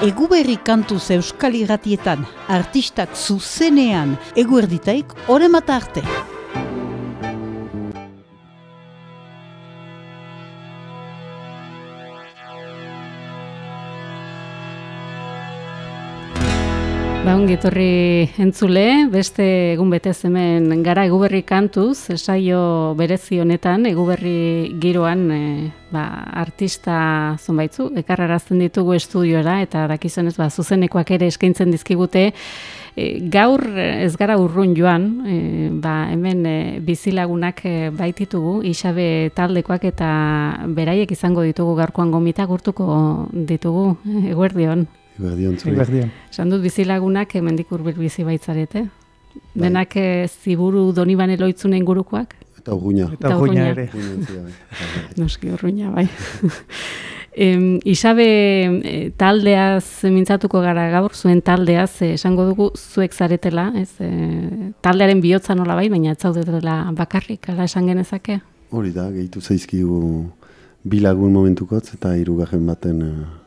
Eguberri kantuz euskal irratietan, artistak zuzenean, eguerditaik, oremata arte. Ongi etorri entzule, beste egun betez hemen gara eguberri kantuz, esaio berezi honetan, eguberri giroan e, ba, artista zonbaitzu, ekarrarazten ditugu estudiora, eta dakizunez ba, zuzenekoak ere eskaintzen dizkigute, e, gaur ez gara urrun joan, e, ba, hemen e, bizilagunak e, baititugu, isabe taldekoak eta beraiek izango ditugu gaurkoan gomita gurtuko ditugu, eguerdion. Eguerdion, zuri. Eguerdion. Esan dut bizilagunak hemendik hurbil bizi baitzarete. Denak eh, ziburu donibane loitzunen gurukoak? Eta urruña. Eta urruña ere. Bai. Noski urruña, bai. em, Isabe eh, taldeaz mintzatuko gara gaur, zuen taldeaz, eh, esango dugu zuek zaretela, ez? eh, taldearen bihotza nola bai, baina ez zaudetela bakarrik, ala esan genezake? Hori da, gehitu zaizkigu bilagun momentukotz eta hirugarren baten eh,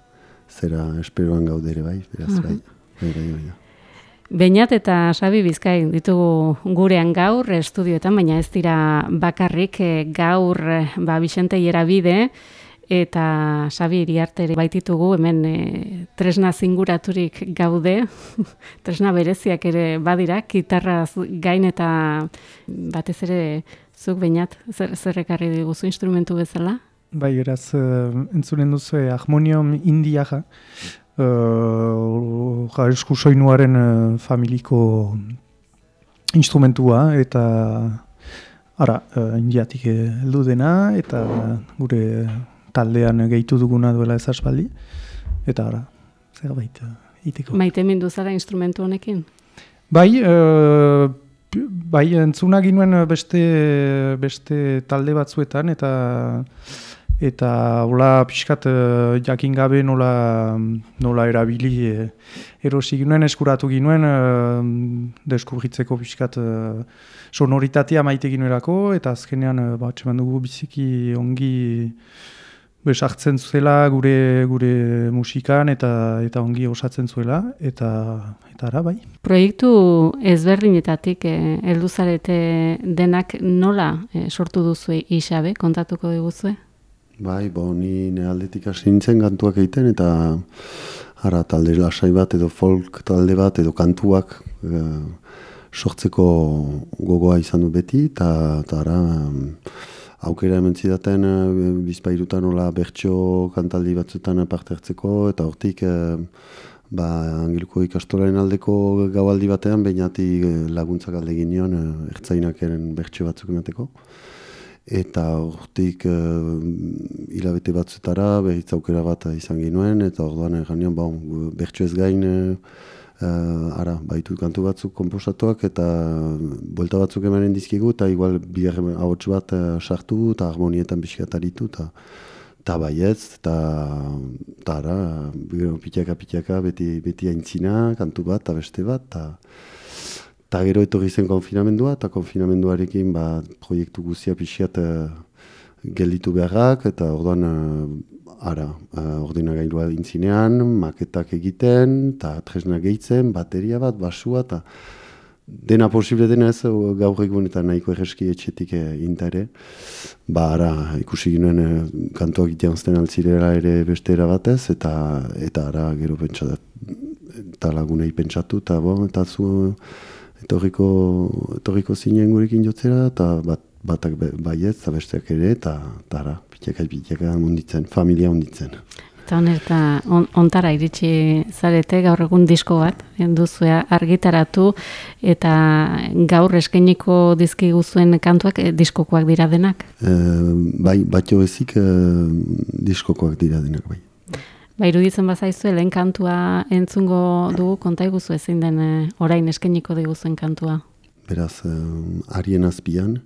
zera esperoan gaude ere bai, beraz bai. Bai, bai, bai. da. Beñat eta Sabi Bizkai ditugu gurean gaur estudioetan, baina ez dira bakarrik eh, gaur eh, ba Vicente Ierabide eta Sabi Iriarte ere baititugu hemen eh, tresna zinguraturik gaude, tresna bereziak ere badira, gitarraz gain eta batez ere zuk Beñat zer, zer ekarri diguzu instrumentu bezala? Bai, beraz, uh, entzunen duzu eh, harmonium india ja. Uh, ja, esku soinuaren eh, familiko instrumentua eta ara, uh, indiatik eh, heldu dena eta gure taldean gehitu duguna duela ez aspaldi. Eta ara, zerbait uh, iteko. Maite mindu zara instrumentu honekin? Bai, eh, p- bai entzuna ginuen beste, beste talde batzuetan eta eta hola pixkat eh, jakin gabe nola, nola erabili eh, erosi ginuen, eskuratu ginuen eh, deskubritzeko pixkat eh, sonoritatea maite ginuelako eta azkenean eh, ba, atseman dugu biziki ongi besartzen zuela gure gure musikan eta eta ongi osatzen zuela eta eta ara bai. Proiektu ezberdinetatik eh, heldu zarete denak nola eh, sortu duzu Isabe, kontatuko diguzue? Bai, bo, ni nire aldetik hasi nintzen kantuak egiten eta ara talde lasai bat edo folk talde bat edo kantuak eh, sortzeko gogoa izan du beti eta ara em, aukera hemen zidaten eh, bizpairutan nola bertso kantaldi batzuetan parte hartzeko eta hortik eh, ba, angeluko ikastolaren aldeko gaualdi batean behinati laguntzak alde ginion eh, ertzainak eren bertso batzuk emateko eta hortik uh, hilabete behitz aukera bat izan ginuen, eta orduan egan nion, bon, bertso ez gain, uh, ara, baitu kantu batzuk komposatuak, eta buelta batzuk emanen dizkigu, eta igual bigarren ahots bat uh, sartu, eta harmonietan pixkat aritu, eta eta baietz, eta ara, gero pitaka-pitaka, beti, beti aintzina, kantu bat, eta beste bat, eta Eta gero etorri zen konfinamendua, eta konfinamenduarekin ba, proiektu guzia pixiat uh, gelditu beharrak, eta orduan uh, ara, uh, ordenagailua intzinean, maketak egiten, eta tresna gehitzen, bateria bat, basua, eta dena posible dena ez, gaur egun eta nahiko erreski etxetik uh, inta ere. Ba, ara, ikusi ginen uh, kantuak itianzten altzirela ere beste era batez, eta, eta ara, gero pentsat, eta lagunei pentsatu, eta bon, eta zu etorriko, etorriko zinen gurekin jotzera, eta bat, batak be- baietz, eta besteak ere, eta eta ara, pitaka pitaka munditzen, familia munditzen. Eta honerta on, ontara iritsi zarete gaur egun disko bat, duzue argitaratu eta gaur eskainiko dizkiguzuen kantuak eh, diskokoak dira denak. E, bai, batio ezik e, diskokoak dira denak bai. Ba, iruditzen bazaizue lehen kantua entzungo dugu konta iguzu ezin den eh, orain eskainiko diguzuen kantua. Beraz, e, arien azpian,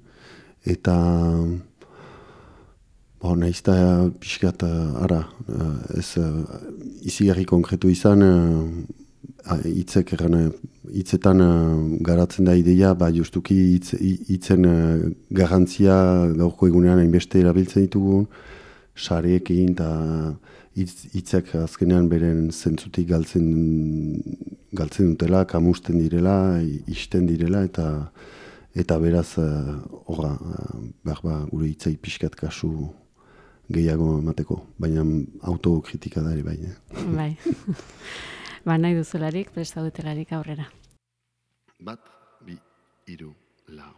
eta Bo, nahiz eta pixkat, eh, ara, ez izigarri konkretu izan, hitzek erran, hitzetan garatzen da ideia, ba justuki hitz, hi- hitzen garrantzia gaurko egunean hainbeste erabiltzen ditugun, sareekin eta hitzak azkenean beren zentzutik galtzen, galtzen dutela, kamusten direla, isten direla, eta eta beraz, uh, behar ba, gure hitzai pixkat kasu gehiago emateko, baina autokritika da ere bai. Eh? Bai, ba nahi duzularik, prestautelarik aurrera. Bat, bi, iru, lau.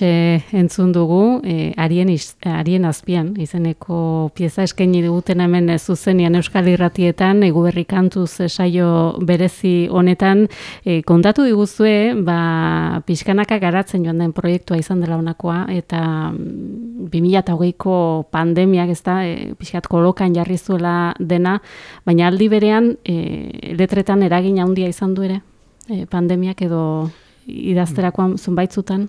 Hortxe entzun dugu, e, arien, iz, arien azpian, izeneko pieza eskaini duguten hemen zuzenian Euskal Irratietan, egu berri kantuz saio berezi honetan, e, kontatu diguzue, ba, pixkanaka garatzen joan den proiektua izan dela honakoa, eta 2008ko mm, pandemiak ez da, e, pixkat kolokan jarri zuela dena, baina aldi berean, e, letretan eragin handia izan du ere, e, pandemiak edo idazterakoan zunbaitzutan?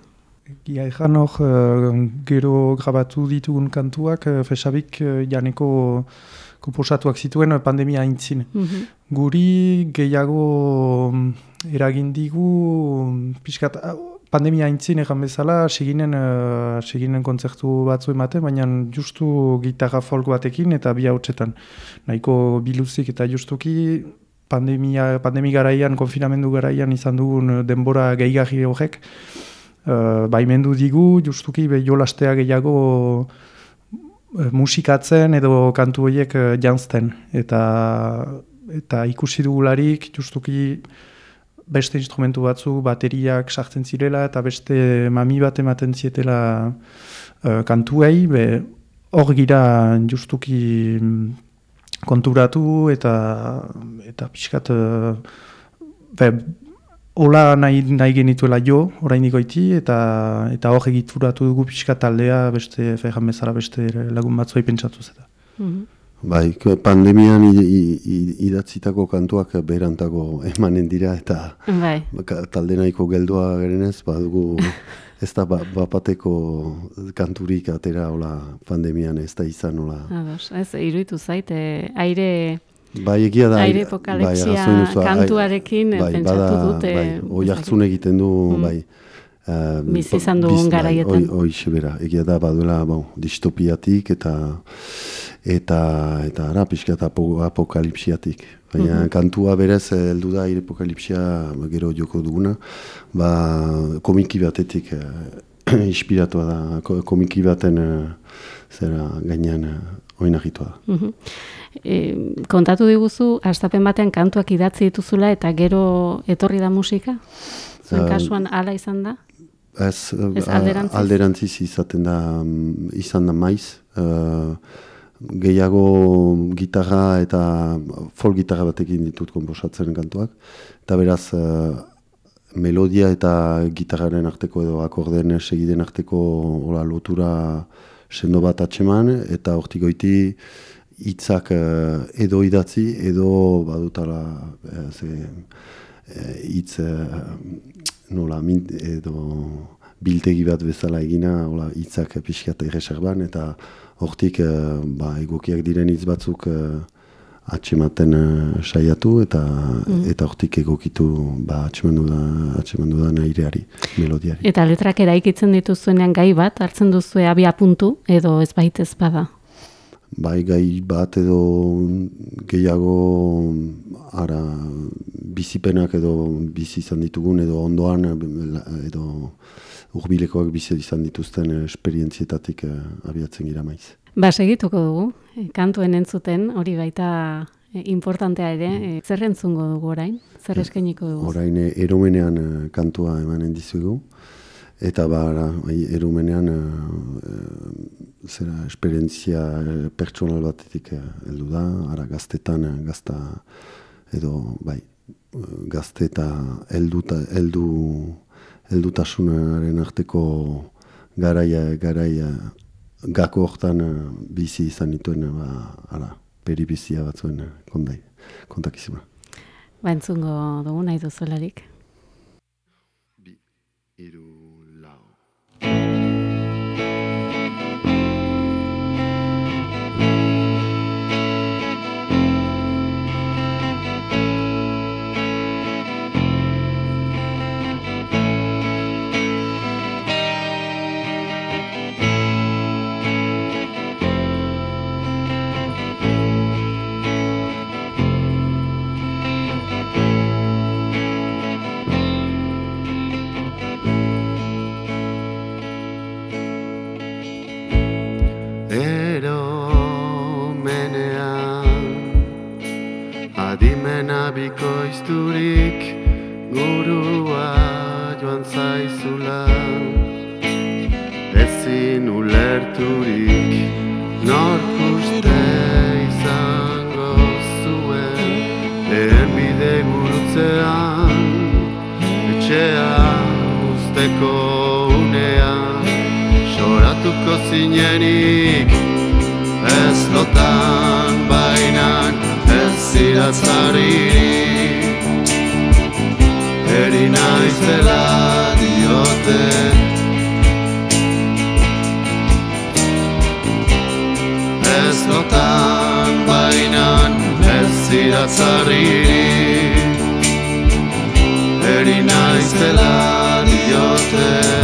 Gia ezan hor, uh, gero grabatu ditugun kantuak, uh, fesabik uh, janeko komposatuak zituen pandemia aintzin. Mm Guri gehiago um, eragin digu, pixkat, pandemia aintzin egan bezala, seginen, uh, seginen kontzertu batzu emate, baina justu gitarra folk batekin eta bi hautsetan. Nahiko biluzik eta justuki pandemia, pandemi garaian, konfinamendu garaian izan dugun denbora gehiagri horrek, uh, baimendu digu, justuki jolastea gehiago uh, musikatzen edo kantu horiek uh, jantzten. Eta, eta ikusi dugularik, justuki beste instrumentu batzu, bateriak sartzen zirela, eta beste mami bat ematen zietela uh, kantuei, be hor gira justuki mm, konturatu eta eta pixkat uh, Ola nahi, nahi genituela jo, orain goiti eta eta hor egituratu dugu pixka taldea, beste fejan bezala beste lagun batzuei pentsatu zeta. Mm Bai, pandemian idatzitako kantuak berantako emanen dira eta bai. talde nahiko geldua gerenez, badugu ez da bapateko kanturik atera hola pandemian ez da izan hola. Ados, ez, iruditu zaite, aire Bai, egia da. Aire apokalipsia bai, kantuarekin bai, pentsatu dute. Bai, oi hartzun egiten du, mm. bai. Uh, Bizi izan dugun garaietan. Oi, oi sebera, egia da, baduela, bon, distopiatik eta eta eta ara, pixka eta apokalipsiatik. Baina mm -hmm. kantua berez, heldu da, aire apokalipsia gero joko duguna, ba, komiki batetik uh, inspiratua da, komiki baten uh, zera gainean uh, oinagitua da. Mm -hmm e, kontatu diguzu, astapen batean kantuak idatzi dituzula eta gero etorri da musika? Zuen kasuan hala izan da? Ez, ez alderantziz? alderantziz izaten da, mm, izan da maiz. Uh, gehiago gitarra eta folk gitarra batekin ditut komposatzen kantuak. Eta beraz, uh, melodia eta gitarraren arteko edo akordeen segiden arteko ola, lotura sendo bat atseman, eta hortikoiti hitzak uh, edo idatzi edo badutala ze uh, hitz uh, nola edo biltegi bat bezala egina hola hitzak pixkat erreserban eta hortik ba, egokiak diren hitz batzuk uh, atxematen uh, saiatu eta mm. eta hortik egokitu ba, atxemandu da, atxemandu da nahireari, melodiari. Eta letrak eraikitzen dituzuenean gai bat, hartzen duzu abia puntu edo ez baitez bada? bai gai bat edo gehiago ara bizipenak edo bizi izan ditugun edo ondoan edo urbilekoak bizi izan dituzten esperientzietatik eh, abiatzen gira maiz. Ba, segituko dugu, eh, kantuen entzuten, hori baita eh, importantea ere, mm. zer entzungo dugu orain? Zer eskeniko dugu? Orain eromenean kantua emanen dizugu. Eta bara, bai, erumenean, e, zera, esperientzia pertsonal batetik heldu da, ara gaztetan, gazta, edo, bai, gazte eta heldu, heldu, heldutasunaren arteko garaia, garaia, gako hortan bizi izan dituen, ba, ara, peribizia batzuen kondai, kontakizima. Ba, entzungo dugu nahi duzularik. Bi, iru, bikoizturik gurua joan zaizula. Ezin ulerturik nork uste izango zuen. Lehen bide gurutzean etxea usteko unean. Soratuko zinenik ez lotan ziratzari Eri naizela diote. Ez lotan bainan ez ziratzari Eri naizela diote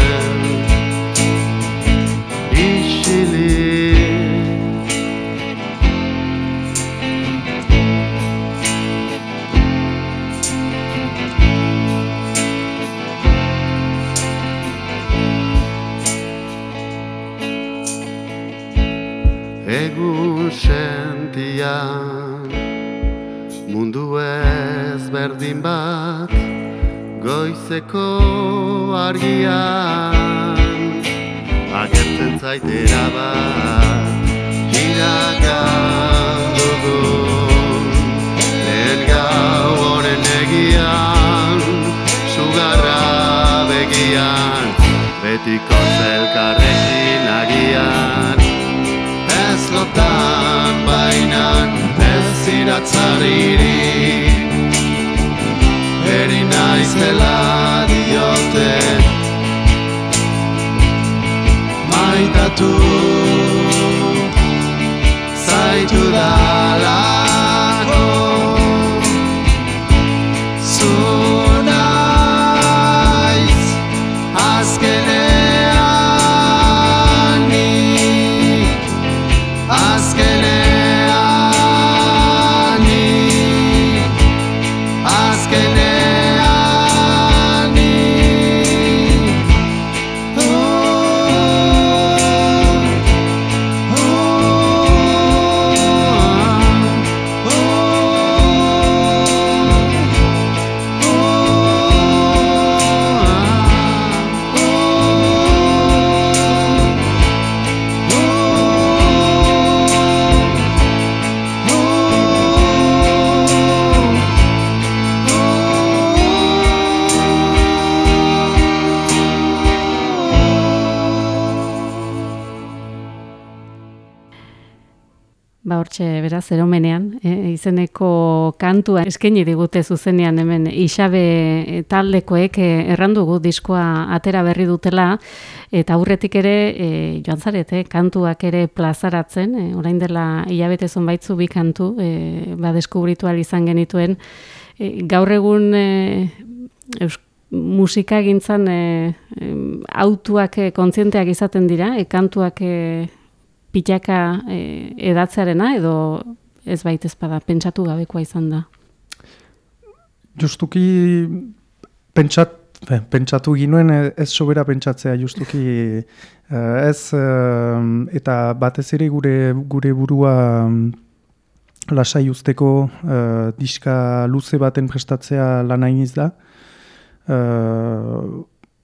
hortxe beraz eromenean, e, izeneko kantua eskaini digute zuzenean hemen Isabe e, taldekoek e, errandugu diskoa atera berri dutela. Eta aurretik ere e, joan zarete kantuak ere plazaratzen, e, orain dela hilabete zonbaitzu bi kantu e, ba deskubritu izan genituen. E, gaur egun e, musika gintzan e, e, autuak e, kontzienteak izaten dira, e, kantuak e, pitaka e, edatzearena edo ez baita ezpada pentsatu gabekoa izan da. Justuki pentsat, pentsatu ginuen ez sobera pentsatzea justuki eh, ez eh, eta batez ere gure gure burua mm, lasai usteko diska luze baten prestatzea lanainiz da.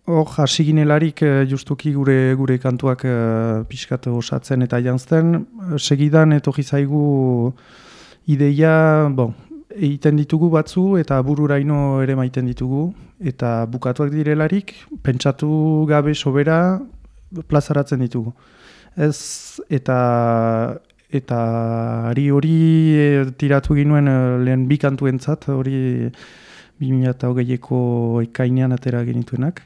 Hor, hasi ginelarik eh, justuki gure gure kantuak uh, pixkat osatzen eta jantzten, eh, segidan etorri zaigu ideia, bon, egiten ditugu batzu eta bururaino ere maiten ditugu, eta bukatuak direlarik, pentsatu gabe sobera plazaratzen ditugu. Ez, eta eta ari hori tiratu ginuen lehen bi kantuentzat, hori 2008ko ekainean atera genituenak.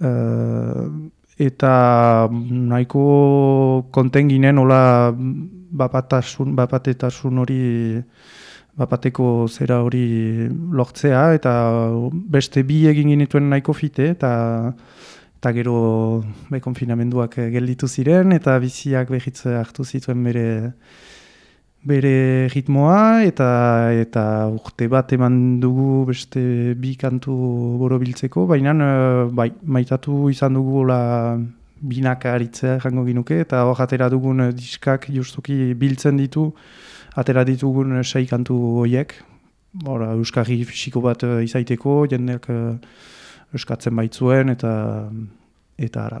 Uh, eta nahiko konten ginen hola bapatasun, bapatetasun hori bapateko zera hori lortzea eta beste bi egin genituen nahiko fite eta eta gero be konfinamenduak gelditu ziren eta biziak behitze hartu zituen bere bere ritmoa eta eta urte bat eman dugu beste bi kantu borobiltzeko, baina uh, bai, maitatu izan dugu la binak aritzea jango ginuke, eta hor atera dugun uh, diskak justuki biltzen ditu, atera ditugun uh, sei kantu horiek, Hora, Euskarri fisiko bat izaiteko, jendeak euskatzen baitzuen, eta eta ara.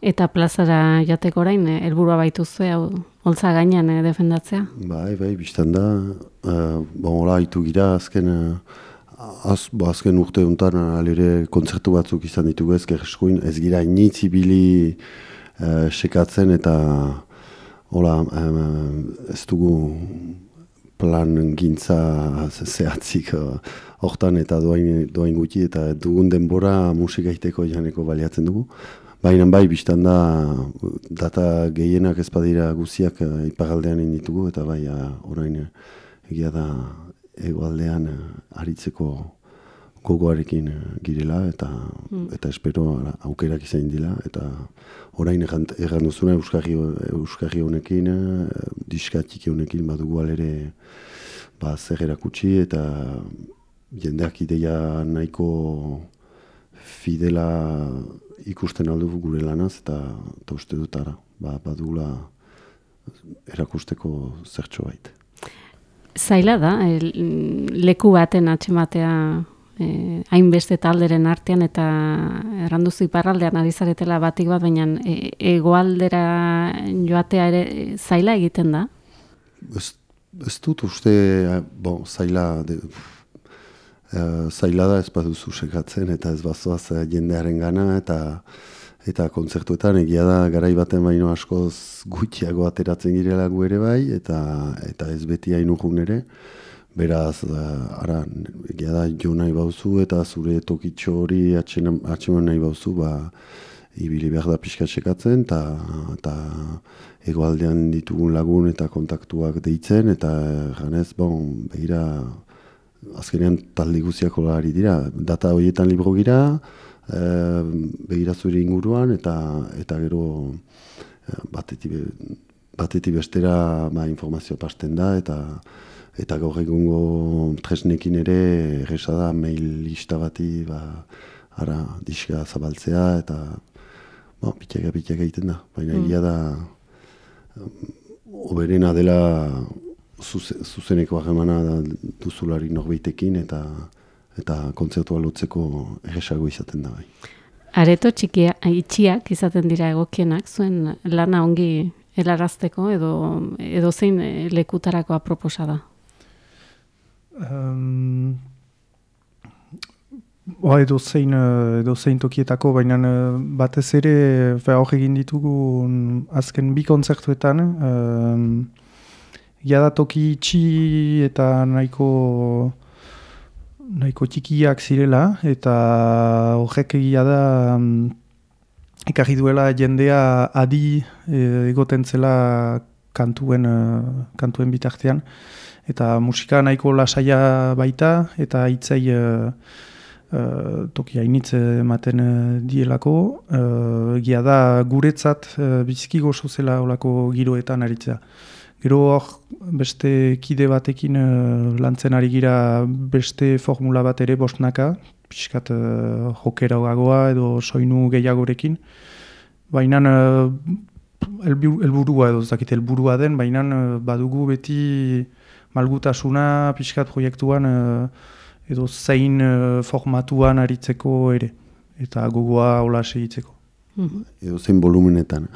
Eta plazara jateko orain, eh, helburua baitu hau holtza gainean eh, defendatzea? Bai, bai, biztan da. Uh, bon, hola, haitu gira, azken, uh, az, bo, azken urte honetan, alire kontzertu batzuk izan ditugu ez, gerreskoin, ez gira initzi bili uh, sekatzen eta hola, ez dugu plan gintza zehatzik hortan eta doain, doain gutxi eta dugun denbora musika iteko janeko baliatzen dugu. Baina bai, biztan da, data gehienak ez badira guziak uh, ipagaldean ditugu eta bai, uh, orain egia da egoaldean uh, aritzeko gogoarekin girela eta mm. eta espero aukerak izan dila eta orain erran duzuna Euskarri, Euskarri honekin, diskatik honekin badugu alere ba, zer erakutsi eta jendeak ideia nahiko fidela ikusten aldu gure lanaz eta, eta uste dut ara, ba, badula erakusteko zertxo bait. Zaila da, leku baten atxematea eh, hainbeste talderen artean eta erranduzu iparraldean ari zaretela batik bat, baina e, egoaldera joatea ere zaila egiten da? Ez, ez dut uste, bon, zaila, de, uh, zaila da ez baduzu sekatzen eta ez bazoaz uh, jendearen gana eta eta kontzertuetan egia da garai baten baino askoz gutxiago ateratzen girela gu ere bai eta eta ez beti hain ere beraz ara egia da jo nahi bauzu eta zure tokitxo hori atxeman nahi bauzu ba ibili behar da pixka txekatzen eta egoaldean ditugun lagun eta kontaktuak deitzen eta ganez, bon, behira azkenean talde guziako ari dira. Data horietan libro gira, e, begira zure inguruan, eta eta gero e, batetik, batetik bestera ba, informazio pasten da, eta eta gaur egungo tresnekin ere erresa da mail lista bati ba, ara diska zabaltzea, eta ba, pitxega pitxega egiten da. Baina mm. egia da, oberena dela zuzeneko ahemana duzulari norbeitekin eta eta kontzertua lotzeko egesago izaten da bai. Areto txikia, itxiak izaten dira egokienak, zuen lana ongi helarazteko edo, edo zein lekutarako aproposa da? Um, ba, edo, zein, edo zein tokietako, baina batez ere hor egin ditugu azken bi kontzertuetan, um, Jada toki itxi eta nahiko nahiko txikiak zirela eta horrek egia da um, ekarri duela jendea adi e, egoten zela kantuen, uh, kantuen bitartean eta musika nahiko lasaia baita eta hitzai uh, uh, toki hainitz ematen dielako uh, egia da guretzat uh, biziki gozo zela olako giroetan aritzea. Gero hor beste kide batekin uh, lantzen ari gira beste formula bat ere bostnaka, pixkat uh, jokera edo soinu gehiagorekin. Baina uh, elburua edo zakit elburua den, baina badugu beti malgutasuna pixkat proiektuan edo zein formatuan aritzeko ere. Eta gogoa hola segitzeko. Mhm. edo zein volumenetan.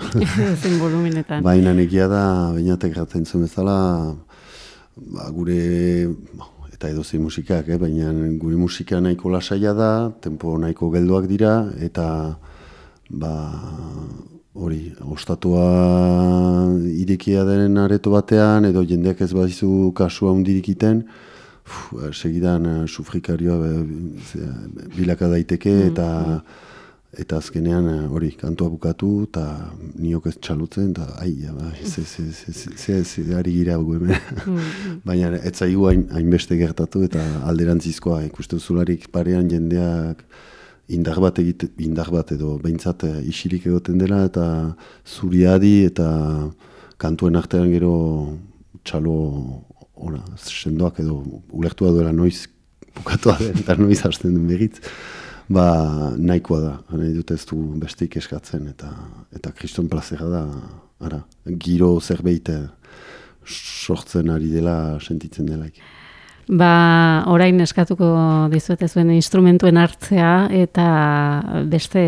zein volumenetan. Baina nekia da, bainatek gatzen zuen bezala, ba, gure, eta edo zein musikak, eh? baina gure musika nahiko lasaia da, tempo nahiko geldoak dira, eta ba, hori, ostatua irekia den areto batean, edo jendeak ez badizu kasua hundirik iten, segidan uh, sufrikarioa bilaka daiteke, mm, eta mm. eta azkenean eh, hori kantua bukatu eta niok ez txalutzen eta ai ba ze ze ze ze ari gira hemen. Mm. baina ez zaigu hainbeste gertatu eta alderantzizkoa. Ikusten zularik parean jendeak indar bat egite indar bat edo beintzat eh, isilik egoten dela eta zuriadi eta kantuen artean gero txalo ora sendoak edo ulertua duela noiz bukatua den eta noiz hasten den begitz ba, nahikoa da, nahi dut ez du bestik eskatzen, eta eta kriston plazera da, ara, giro zerbait eh, sortzen ari dela, sentitzen delaik. Ba, orain eskatuko dizuete zuen instrumentuen hartzea eta beste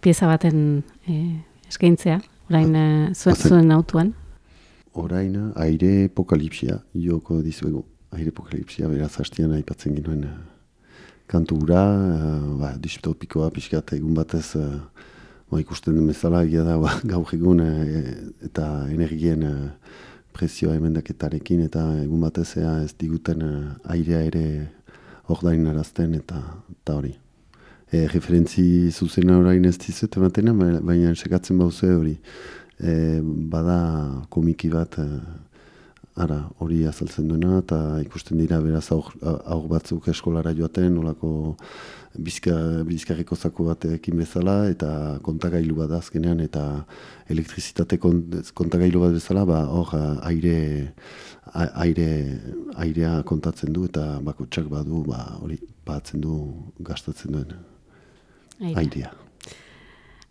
pieza baten e, eskaintzea, orain e, zuen, zuen autuan. Orain, aire apokalipsia, joko dizuegu. Aire apokalipsia, beraz hastian aipatzen ginoen kantu gura, uh, ba, pixkat egun batez ba, ikusten den bezala, egia da, ba, gaur egun eta energien e, prezioa emendaketarekin eta egun batezea ez diguten airea ere ordain arazten eta, eta hori. E, referentzi zuzena orain ez dizut ematena, baina sekatzen bauze hori. E, bada komiki bat e, ara hori azaltzen duena eta ikusten dira beraz aur, batzuk eskolara joaten, olako bizka, bizkarriko zako batekin bezala eta kontagailu bat azkenean eta elektrizitate kontagailu bat bezala, ba, hor aire, aire, airea kontatzen du eta bakotsak badu ba, hori batzen du gastatzen duen airea.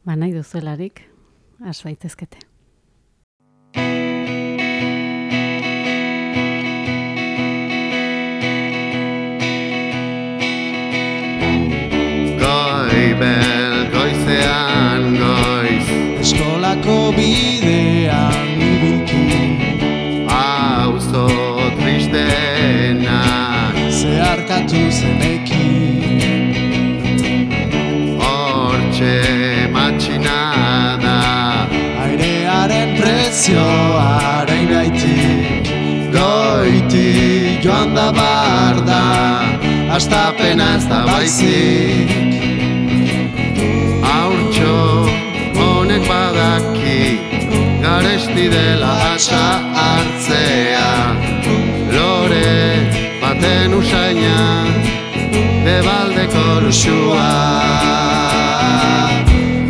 Ba nahi duzuelarik, asbaitezkete. Eskolako bidean ibilki Auzo tristena. Zeharkatu zeneki prezioaren gaitik. Goiti joan da barda. Astapena ez da baizik Garesti dela atxa hartzea. Lore baten usaina Debaldeko lusua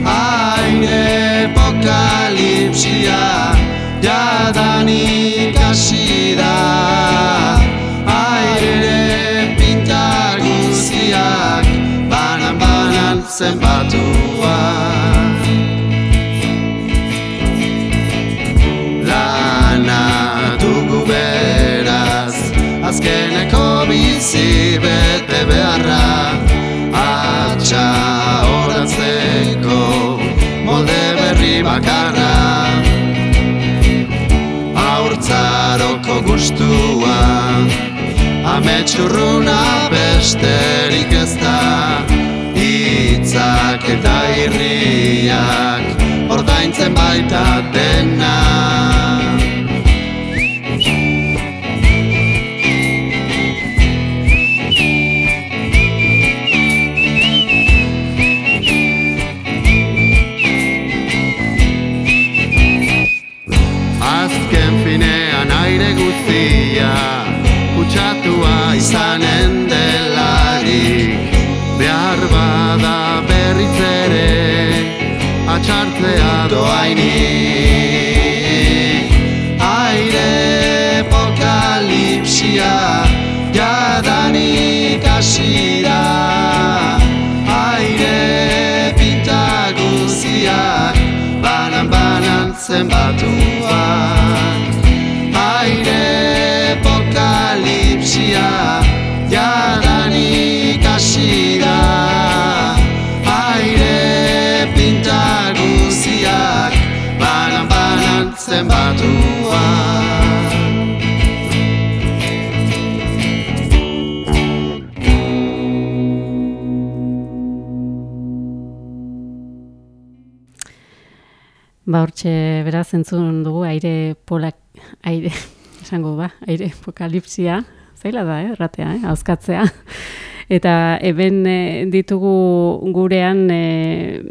Aire pokalipsia jadanik hasi da. Aire pinta guziak banan banan azkeneko bizi bete beharra atxa horatzeko molde berri bakarra. Zaroko gustua Ametxurruna besterik ez da. Itzak eta irriak Ordaintzen baita dena banan-banan zenbatuak. Aire pokalipsia jadanik asira zenbatua Ba, hortxe, beraz, entzun dugu, aire polak, aire, esango ba, aire apokalipsia, zaila da, eh, ratea, eh, hauskatzea. Eta eben eh, ditugu gurean, eh,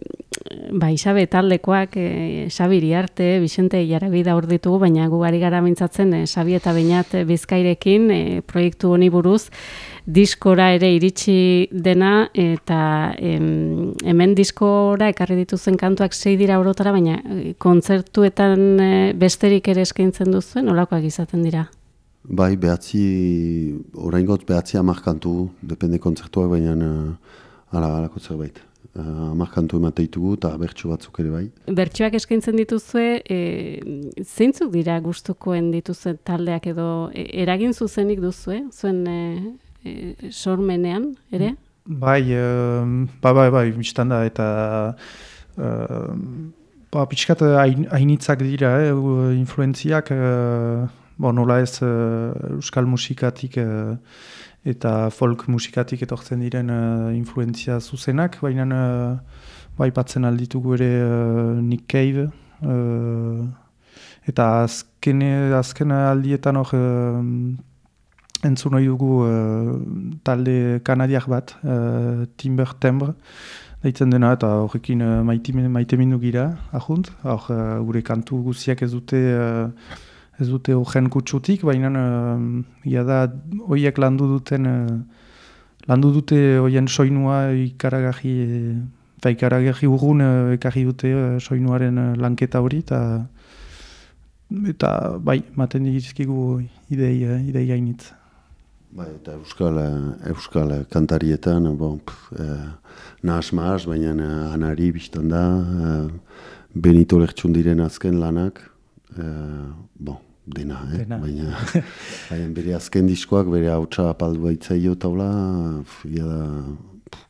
ba, Isabe taldekoak, e, Xabiri arte, Bixente Jarabida hor ditugu, baina gu gari gara mintzatzen, e, Xabi eta Beinat Bizkairekin, e, proiektu honi buruz, diskora ere iritsi dena, eta em, hemen diskora ekarri dituzen kantuak sei dira orotara, baina e, kontzertuetan e, besterik ere eskaintzen duzuen, olakoak izaten dira? Bai, behatzi, orain gotz behatzi amak kantu, depende kontzertuak, baina ala, alako zerbait uh, amarkantu emateitugu eta bertso batzuk ere bai. Bertsoak eskaintzen dituzue, e, zeintzuk dira gustukoen dituzue taldeak edo e, eragin zuzenik duzue, zuen e, e, sormenean, ere? Bai, e, bai, bai, bai, biztan da, eta e, ba, pixkat hainitzak dira, eh, influenziak, e, bo, nola ez e, euskal musikatik, e, eta folk musikatik etortzen diren uh, influenzia zuzenak, baina uh, bai batzen alditugu ere Nick Cave, eta azken, azken aldietan hor entzun nahi dugu uh, talde kanadiak bat, uh, Timber Timbre, daitzen dena eta horrekin uh, maite mindu gira, ahunt, hor uh, gure kantu guziak ez dute uh, ez dute horren kutsutik, baina uh, da horiek landu duten uh, landu dute hoien soinua ikaragarri eta ikaragarri urgun uh, dute uh, soinuaren uh, lanketa hori eta eta bai, maten dizkigu idei, idei hainitz. Bai, eta euskal, euskal kantarietan, bon, pff, eh, nahas mahas, baina eh, anari biztan da, eh, benito lertxun diren azken lanak, eh, bon, dena, eh? Dena. baina baina bere azken diskoak, bere hautsa apaldu baitzaio taula, ia da,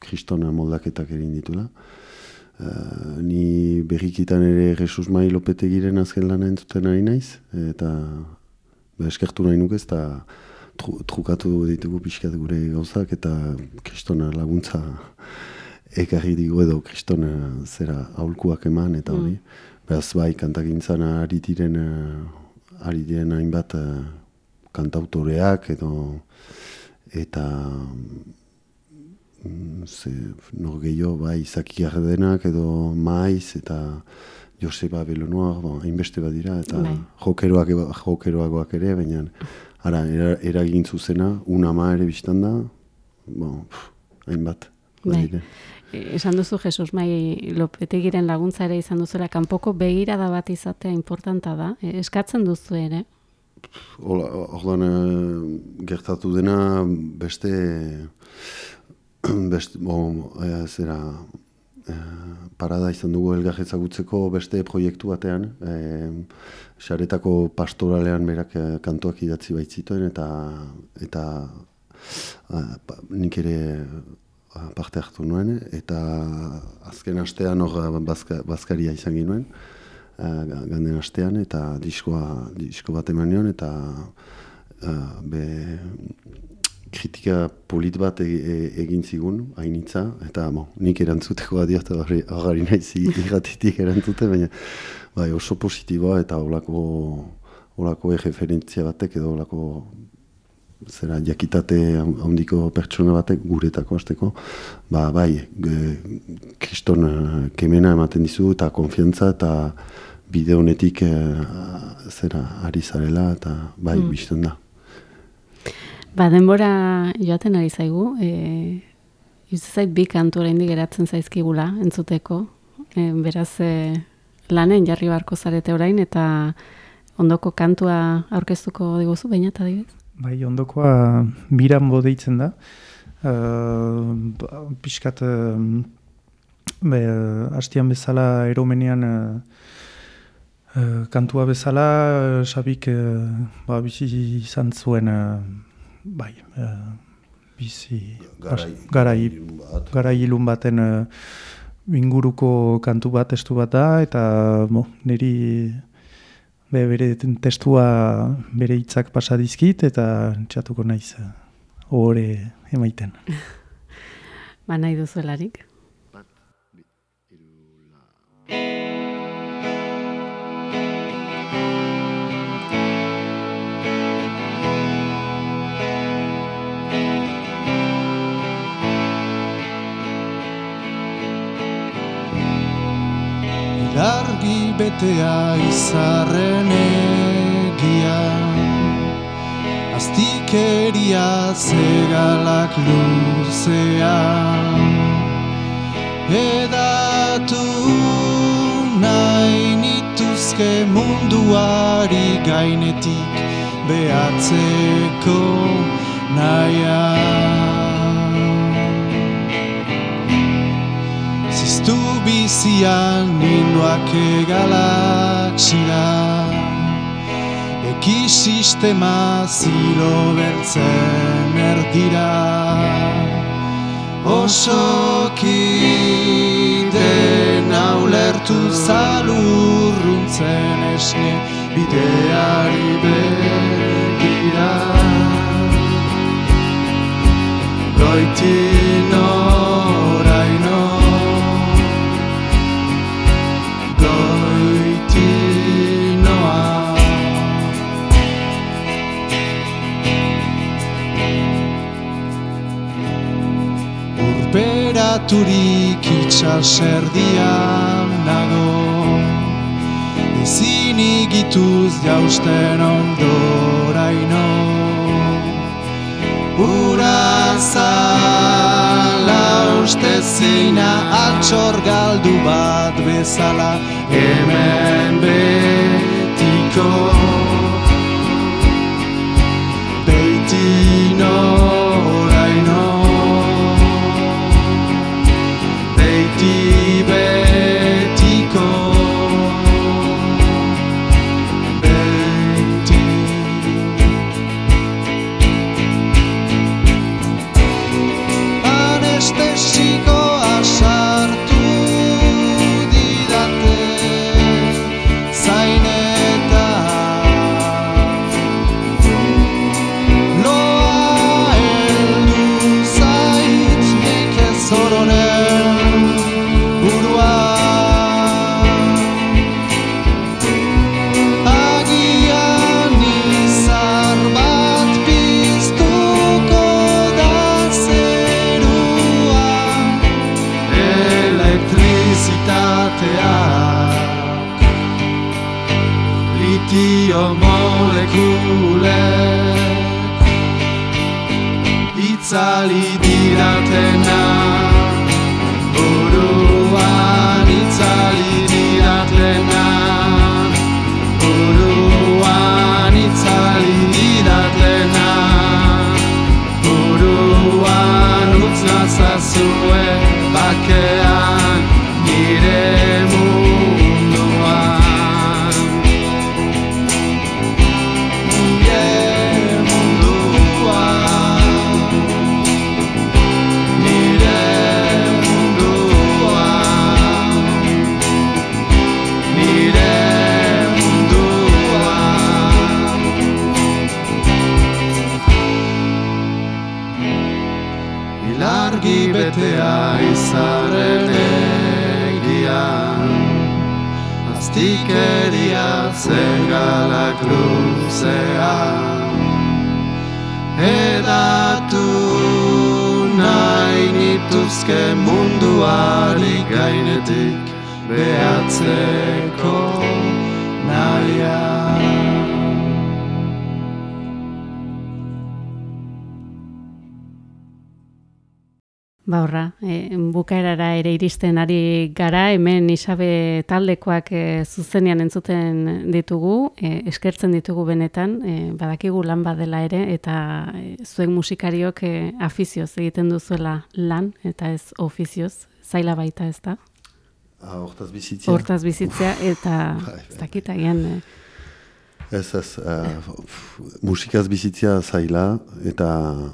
kristona moldaketak egin ditula. Eh, ni berrikitan ere Jesus Mai Lopetegiren azken lana entzuten ari naiz, eta ba, eskertu nahi nuke ez, eta tru, trukatu ditugu pixkat gure gauzak eta kristona laguntza ekarri digu edo kristona zera aholkuak eman eta hori. Beraz bai, kantagintzan ari diren, eh, ari diren hainbat eh, kantautoreak edo eta mm, ze, nor gehiago, bai, Izaki Gardenak edo Maiz eta Joseba Belonoa, bon, hainbeste bat dira, eta Bai. jokeroak, jokeroagoak ere, baina ara, era, eragin zuzena, una ma ere biztan da, bon, hainbat. Bai. E, Esan duzu Jesus Mai Lopetegiren laguntza ere izan duzuela kanpoko begirada bat izatea importanta da. E, eskatzen duzu ere. Hola, orduan eh, gertatu dena beste beste bo, eh, zera parada izan dugu elgar ezagutzeko beste proiektu batean. Eh, saretako pastoralean berak eh, kantuak idatzi baitzituen eta eta eh, pa- nik ere eh, parte hartu nuen. Eta azken astean hor bazka, bazkaria izan ginuen ga- ganden astean eta diskoa disko bat eman nion eta eh, be kritika polit bat e, e, egin zigun, hainitza, eta bo, nik erantzuteko adio eta horri naiz irratitik erantzute, baina bai, oso positiboa eta olako, olako referentzia batek edo olako zera jakitate handiko pertsona batek guretako hasteko, ba bai, kriston eh, kemena ematen dizu eta konfiantza eta bide honetik eh, zera ari zarela eta bai, Mm. bizten da. Ba, denbora joaten ari zaigu. E, Iruditzen zait bi kantu oraindik geratzen zaizkigula entzuteko. E, beraz, e, lanen jarri beharko zarete orain eta ondoko kantua aurkeztuko diguzu, baina eta adibidez. Bai, ondokoa Mirambo deitzen da. Uh, ba, pixkat, uh, be, hastian bezala eromenean uh, kantua bezala, sabik uh, ba, bizi izan zuen, uh, bai, uh, bizi, Garai, garai, bat. garai ilun baten uh, inguruko kantu bat, testu bat da, eta bo, niri be, bere testua bere hitzak pasa dizkit, eta txatuko naiz uh, ohore emaiten. Ba, nahi duzuelarik. Ilargi betea izarren egia. Aztikeria zegalak luzean Edatu nahi nituzke munduari gainetik behatzeko nahian bizian ninduak galaxira Eki sistema zilo beltzen erdira. Osoki dena ulertu zalurruntzen esne bideari begira. Goitin Kokaturik itxaserdian nago Ezin igituz jausten ondoraino. Ura zala uste zina altxor galdu bat bezala Hemen betiko. Beitino oraino Ba horra, e, bukaerara ere iristen ari gara, hemen isabe taldekoak e, zuzenean entzuten ditugu, e, eskertzen ditugu benetan, e, badakigu lan badela ere, eta e, zuen musikariok e, afizioz egiten duzuela lan, eta ez ofizioz, zaila baita ez da, Ah, hortaz bizitzia. hortaz bizitzea, eta bai, bai. ez dakit agian, e, Ez, ez, uh, musikaz bizitzia zaila, eta uh,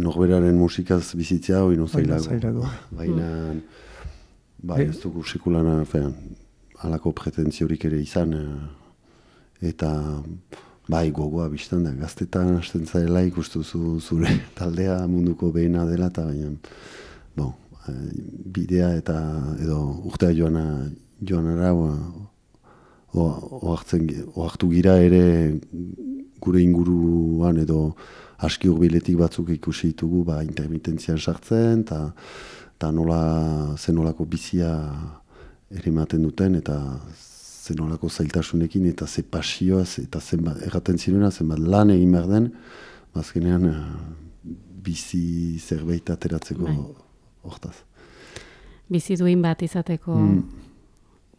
norberaren musikaz bizitzia hori no zailago. zailago. Baina, bai, ez dugu sekulan, fean, halako pretentziorik ere izan, eh, eta bai gogoa biztan da, gaztetan hasten zaila ikustuzu zure taldea munduko behena dela, eta baina, bon, eh, bidea eta edo urtea joana, joanara, ohartzen ohartu gira ere gure inguruan edo aski hurbiletik batzuk ikusi ditugu ba intermitentzian sartzen eta ta nola zenolako bizia ere ematen duten eta zenolako zailtasunekin eta ze pasioaz eta zenbat erraten zinuena zenbat lan egin behar den bazkenean bizi zerbait ateratzeko Bai. hortaz. bizi duin bat izateko Mm.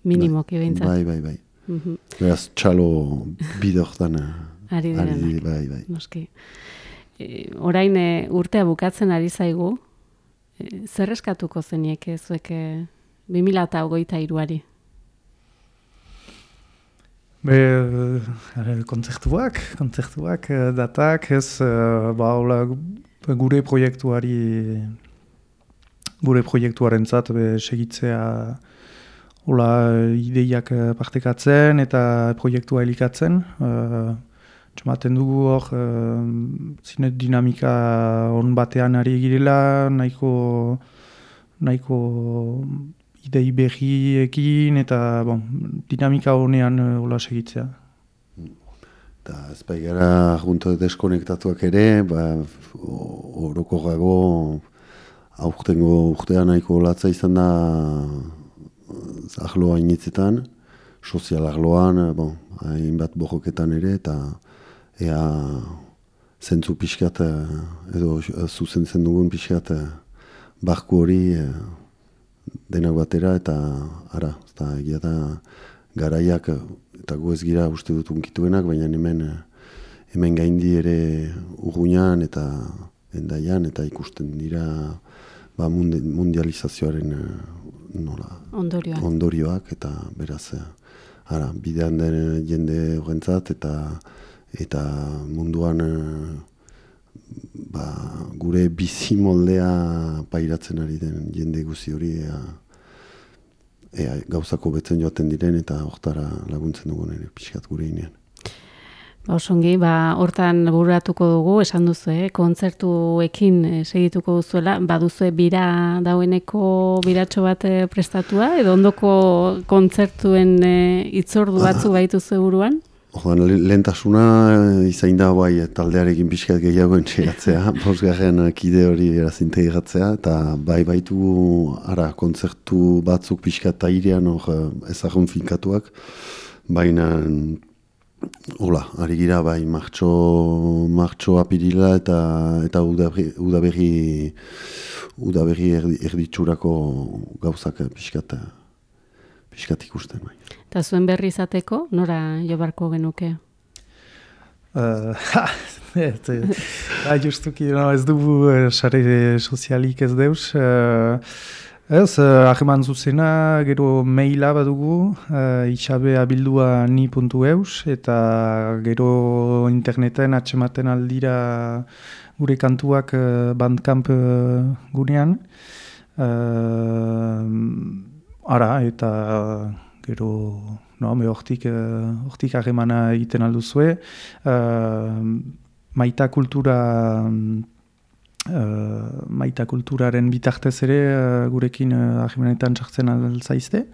minimoki behintzat. Bai, bai, bai. Mhm. Beraz, txalo bide hortan eh, Ari direnak. di- bai, bai. Noski. E, orain e, urtea bukatzen ari zaigu, e, zer eskatuko zenieke zuek e, 2008 iruari? Be, kontzertuak, kontzertuak, eh, datak, ez, eh, ba, hola, gure proiektuari, gure proiektuarentzat be, segitzea, hola, ideiak eh, partekatzen eta proiektua elikatzen. Uh, Txamaten dugu hor, uh, zine dinamika on batean ari girela, nahiko, nahiko idei berriekin eta bon, dinamika honean eh, hola segitzea. Eta ez bai gara junto deskonektatuak ere, ba, o- orokorrago aurtengo urtea nahiko latza izan da ahloa initzetan, sozial ahloan, bon, hainbat bojoketan ere, eta ea zentzu pixkat, edo zuzentzen dugun pixkat, barku hori denak batera, eta ara, eta egia da garaiak, eta gu ez gira uste dut unkituenak, baina hemen hemen gaindi ere urgunean eta endaian, eta ikusten dira ba, mundializazioaren nola, ondorioak. ondorioak eta beraz ara, bidean den jende horrentzat eta eta munduan ba, gure bizi moldea pairatzen ari den jende guzi hori ea, ea, gauzako betzen joaten diren eta hortara laguntzen dugu nire pixkat gure inean. Ba, osongi, ba, hortan buratuko dugu, esan duzu, eh? kontzertuekin eh, segituko duzuela, baduzue bira daueneko biratxo bat eh, prestatua, edo ondoko kontzertuen eh, itzordu batzu baitu buruan? Joan, lehentasuna eh, izain da bai taldearekin pixkat gehiago entxegatzea, bosgarren kide hori erazintegatzea, eta bai baitu ara kontzertu batzuk pixkat airean hor ezagun finkatuak, baina Hola, ari gira bai martxo, martxo apirila eta eta udaberri udaberri erdi, erditsurako gauzak pixkat, pixkat ikusten bai. Eta zuen berri izateko, nora jobarko genuke? Uh, et, uh, justuki, no, ez dugu uh, sare sozialik ez deus. Uh, Ez, uh, ahreman zuzena, gero maila badugu, uh, itxabe abildua ni.eus, eta gero interneten atxematen aldira gure kantuak uh, bandkamp uh, gunean. Uh, ara, eta gero, no, hortik, hortik ahemana egiten alduzue. Uh, maita kultura uh, maita kulturaren bitartez ere uh, gurekin uh, ahimenetan txartzen alzaizte?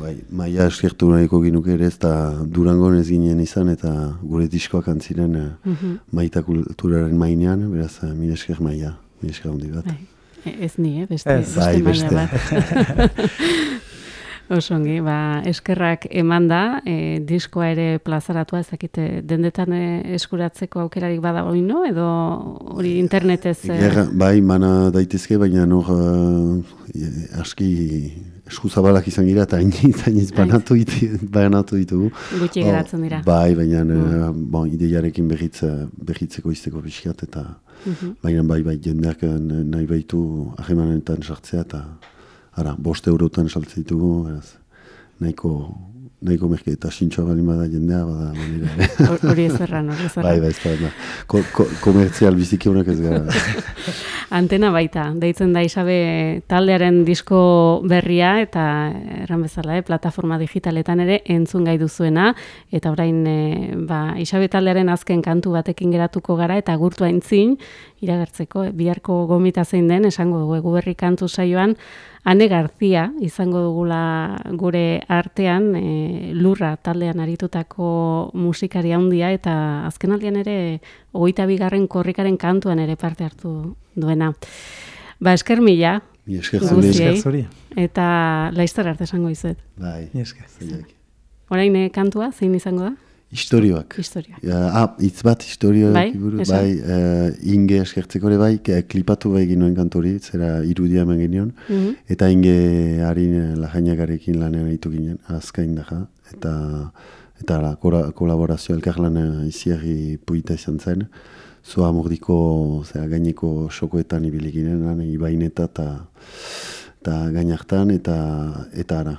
Bai, maia eskertu nahiko ginuk ere ez da durangon ez ginen izan eta gure diskoak antziren uh, maita kulturaren mainean, beraz, uh, mire esker maia, mire esker hondi bat. Bai. E, ez ni, eh? beste, ez, beste, bai, beste. bat. Osongi, ba, eskerrak eman da, e, diskoa ere plazaratua ezakite dendetan e, eskuratzeko aukerarik bada hori no, edo hori internetez... E... bai, mana daitezke, baina nor e, aski eskuzabalak izan gira eta hainit bai. banatu, banatu ditugu. Gutxi geratzen dira. bai, baina mm. bon, ideiarekin behitze, behitzeko izteko pixkat, eta mm baina bai, bai, jendeak nahi baitu ahemanetan sartzea, eta ara, boste eurotan saltzen ditugu, ez, nahiko, nahiko merke, eta sintxoa bali bada jendea, bada manera. Hori ez erran, hori ez erran. Bai, bai, ez da, ko, ko, komertzial biziki honak ez gara. Antena baita, deitzen da Isabe taldearen disko berria, eta erran bezala, eh, plataforma digitaletan ere entzun gai duzuena, eta orain, eh, ba, Isabe taldearen azken kantu batekin geratuko gara, eta gurtu aintzin, iragertzeko, eh, biharko gomita zein den, esango dugu, eguberri kantu saioan, Ane Garzia izango dugula gure artean e, lurra taldean aritutako musikari handia eta azkenaldian ere hogeita bigarren korrikaren kantuan ere parte hartu duena. Ba, esker mila. Mi esker zuri. Eta laiztar arte esango izet. Bai, esker. Horain kantua, zein izango da? Historioak. Historioak. Ja, ah, itz bat historioak. Bai, bai uh, inge eskertzeko ere bai, klipatu bai ginoen kantori, zera irudia eman ginen, mm eta inge harin eh, lajainakarekin lanean ditu ginen, azkain daja, eta eta la, kolaborazio elkar lan eh, iziarri puita izan zen, zoa mordiko zera, gaineko xokoetan ibili ginen, ibaineta eta eta gainartan, eta eta ara,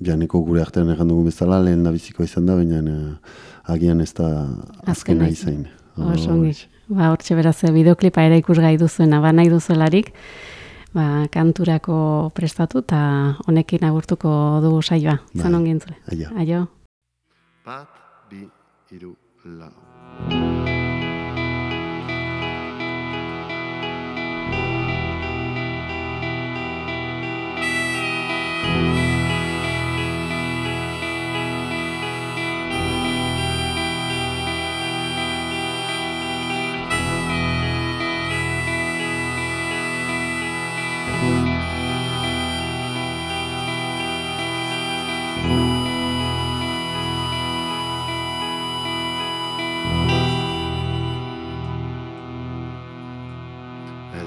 janeko gure artean egan dugu bezala, lehen da biziko izan da, baina uh, agian ez da azkena. Osongi, ba, hortxe beraz, eh, bideoklipa ere ikusgai duzuena, ba, nahi duzuelarik, ba, kanturako prestatu, eta honekin agurtuko dugu saioa. Bai. Zan ongin zure. Aio. Aio. Bat, bi, iru, lau.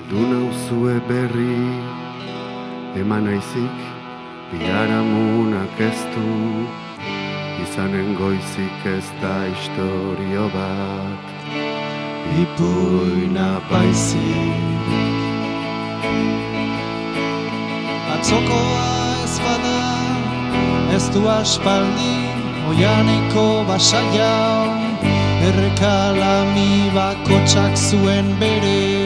Ezazue berri eman aizik biharamunak ez du. Izanen goizik ez da historio bat. Ipuina baizik. Atzokoa ez bada ez du aspaldi oianeko basaia. Errekalami bakotsak zuen bere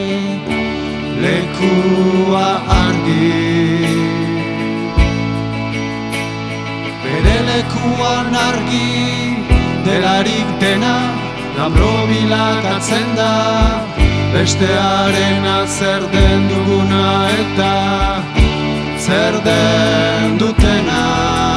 lekua argi. Bere lekuan argi delarik dena gambrobilak atzen da. Bestearen zer den duguna eta zer den dutena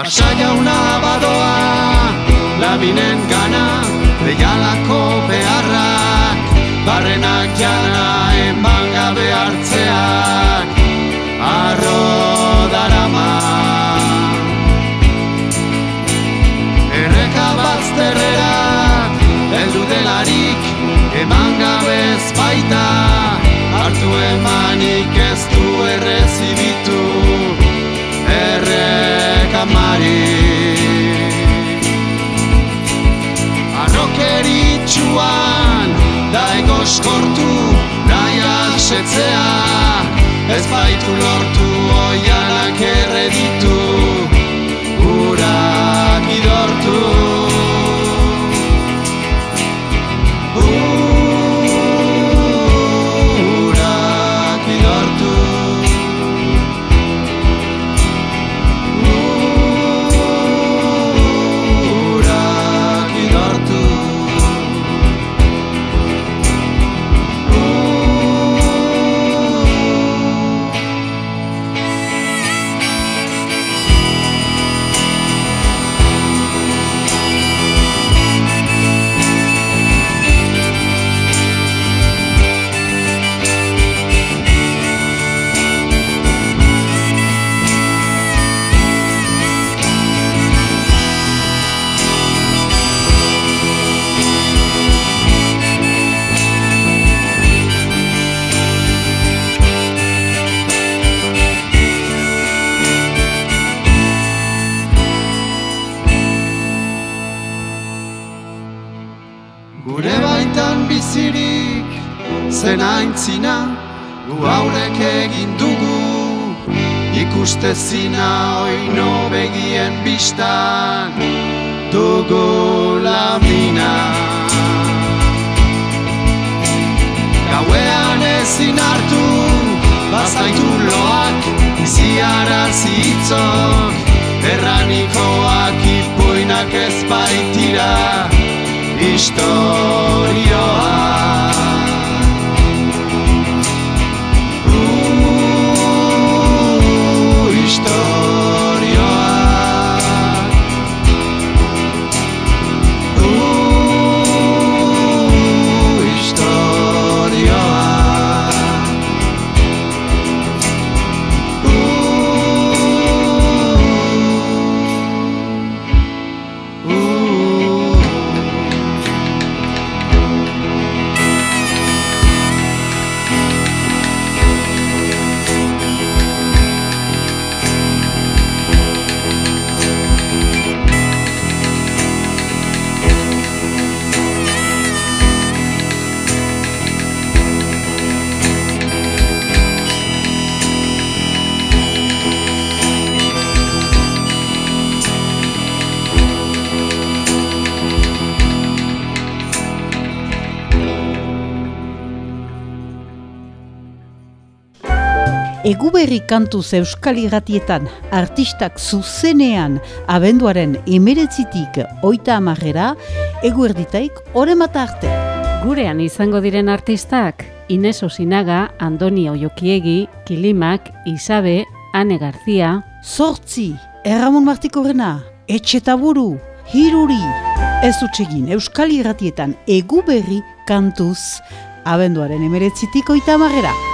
Basa jauna badoa, labinen gana, behialako beharrak, barrenak jana eman gabe hartzeak, arro darama. Erreka bazterrera, heldu delarik, eman gabe ezpaita, hartu emanik ez du errezibitu, errekamari Arrokeritxuan da egoskortu nahi asetzea Ez baitu lortu oianak stars. Eguberri kantuz euskal irratietan artistak zuzenean abenduaren emeretzitik oita amarrera, eguerditaik oremata arte. Gurean izango diren artistak, Ines Osinaga, Andoni Oiokiegi, Kilimak, Isabe, Ane Garzia, Zortzi, Erramon Martikorrena, Etxetaburu, Hiruri, ez utxegin Euskal Irratietan egu berri kantuz, abenduaren emeretzitik oita marrera.